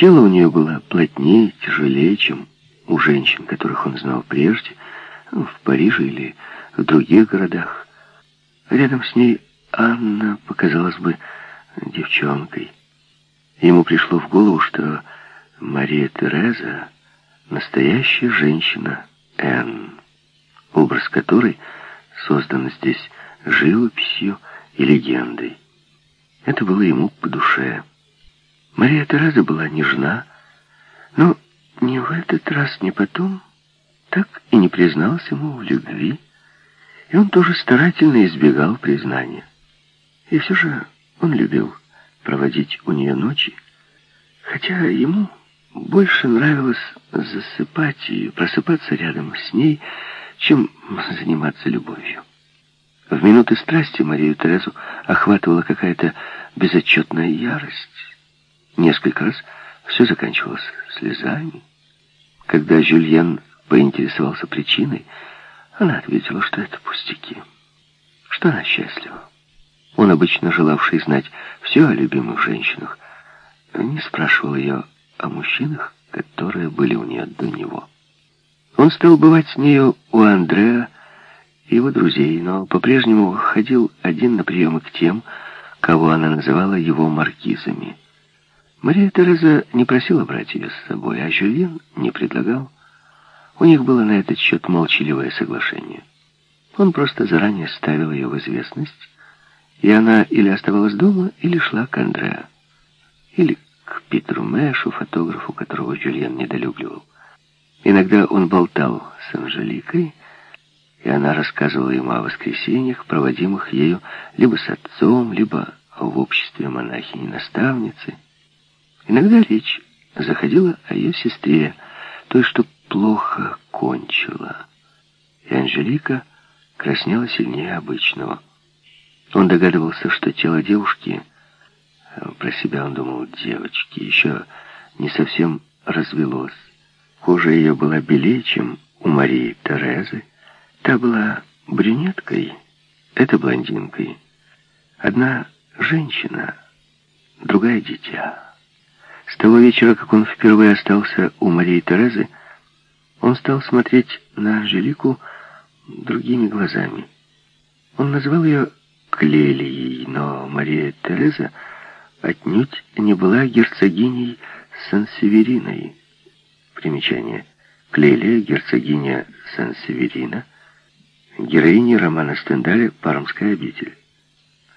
Тело у нее было плотнее, тяжелее, чем у женщин, которых он знал прежде, в Париже или в других городах. Рядом с ней Анна показалась бы девчонкой. Ему пришло в голову, что Мария Тереза — настоящая женщина Энн, образ которой создан здесь живописью и легендой. Это было ему по душе. Мария Тереза была нежна, но ни в этот раз, ни потом так и не призналась ему в любви, и он тоже старательно избегал признания. И все же он любил проводить у нее ночи, хотя ему больше нравилось засыпать и просыпаться рядом с ней, чем заниматься любовью. В минуты страсти Марию Терезу охватывала какая-то безотчетная ярость. Несколько раз все заканчивалось слезами. Когда Жюльен поинтересовался причиной, она ответила, что это пустяки, что она счастлива. Он, обычно желавший знать все о любимых женщинах, не спрашивал ее о мужчинах, которые были у нее до него. Он стал бывать с нею у Андреа и его друзей, но по-прежнему ходил один на приемы к тем, кого она называла его маркизами. Мария Тереза не просила брать ее с собой, а Жюльен не предлагал. У них было на этот счет молчаливое соглашение. Он просто заранее ставил ее в известность, и она или оставалась дома, или шла к Андреа. Или к Питеру Мэшу, фотографу, которого Жюльен недолюбливал. Иногда он болтал с Анжеликой, и она рассказывала ему о воскресеньях, проводимых ею либо с отцом, либо в обществе монахини-наставницы. Иногда речь заходила о ее сестре, той, что плохо кончила. И Анжелика краснела сильнее обычного. Он догадывался, что тело девушки, про себя он думал, девочки, еще не совсем развелось. Кожа ее была белее, чем у Марии Терезы. Та была брюнеткой, эта блондинкой. Одна женщина, другая дитя. С того вечера, как он впервые остался у Марии Терезы, он стал смотреть на Анжелику другими глазами. Он назвал ее Клелией, но Мария Тереза отнюдь не была герцогиней Сан-Севериной. Примечание. Клелия, герцогиня Сан-Северина, героиня романа Стендаля «Пармская обитель».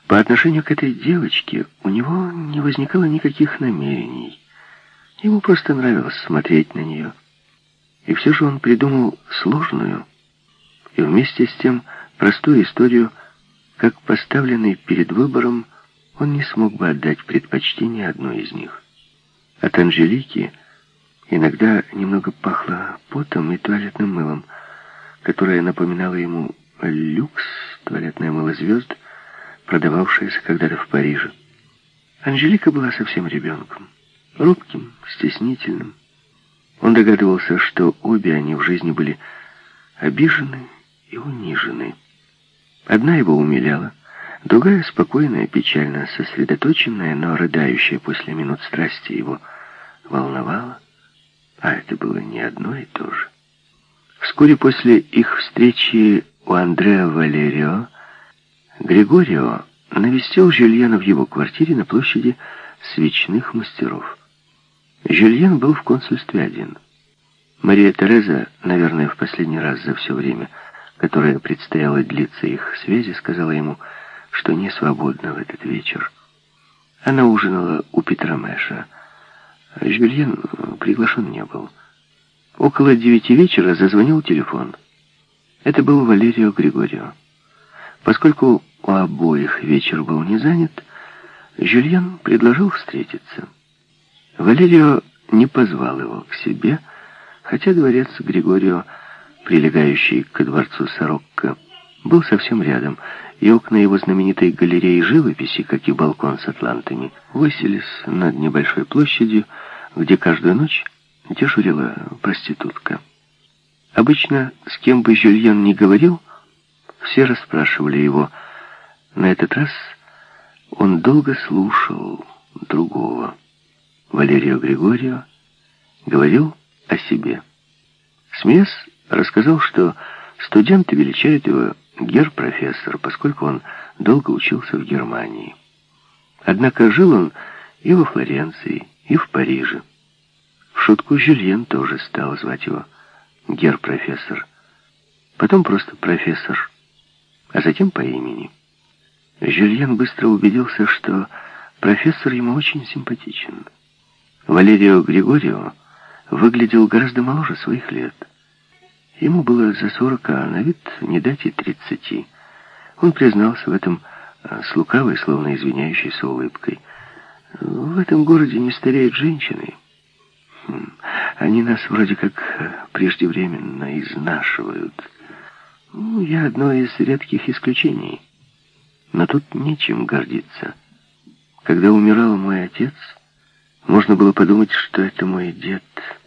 По отношению к этой девочке у него не возникало никаких намерений. Ему просто нравилось смотреть на нее. И все же он придумал сложную и вместе с тем простую историю, как поставленный перед выбором, он не смог бы отдать предпочтение одной из них. От Анжелики иногда немного пахло потом и туалетным мылом, которое напоминало ему люкс, туалетное мыло звезд, продававшееся когда-то в Париже. Анжелика была совсем ребенком робким, стеснительным. Он догадывался, что обе они в жизни были обижены и унижены. Одна его умиляла, другая спокойная, печально сосредоточенная, но рыдающая после минут страсти его волновала. А это было не одно и то же. Вскоре после их встречи у Андреа Валерио Григорио навестил Жюльена в его квартире на площади свечных мастеров. Жюльен был в консульстве один. Мария Тереза, наверное, в последний раз за все время, которое предстояло длиться их связи, сказала ему, что не свободна в этот вечер. Она ужинала у Петра Мэша. Жюльен приглашен не был. Около девяти вечера зазвонил телефон. Это был Валерио Григорио. Поскольку у обоих вечер был не занят, Жюльен предложил встретиться. Валерио не позвал его к себе, хотя дворец Григорио, прилегающий к дворцу Сорокко, был совсем рядом, и окна его знаменитой галереи живописи, как и балкон с атлантами, высились над небольшой площадью, где каждую ночь дежурила проститутка. Обычно, с кем бы Жюльен не говорил, все расспрашивали его. На этот раз он долго слушал другого. Валерио Григорио говорил о себе. Смес рассказал, что студенты величают его гер-профессор, поскольку он долго учился в Германии. Однако жил он и во Флоренции, и в Париже. В шутку Жюльен тоже стал звать его гер-профессор. Потом просто профессор, а затем по имени. Жюльен быстро убедился, что профессор ему очень симпатичен. Валерио Григорио выглядел гораздо моложе своих лет. Ему было за сорок, а на вид не дать и тридцати. Он признался в этом а, с лукавой, словно извиняющейся улыбкой. В этом городе не стареют женщины. Хм, они нас вроде как преждевременно изнашивают. Ну, я одно из редких исключений. Но тут нечем гордиться. Когда умирал мой отец, можно было подумать, что это мой дед —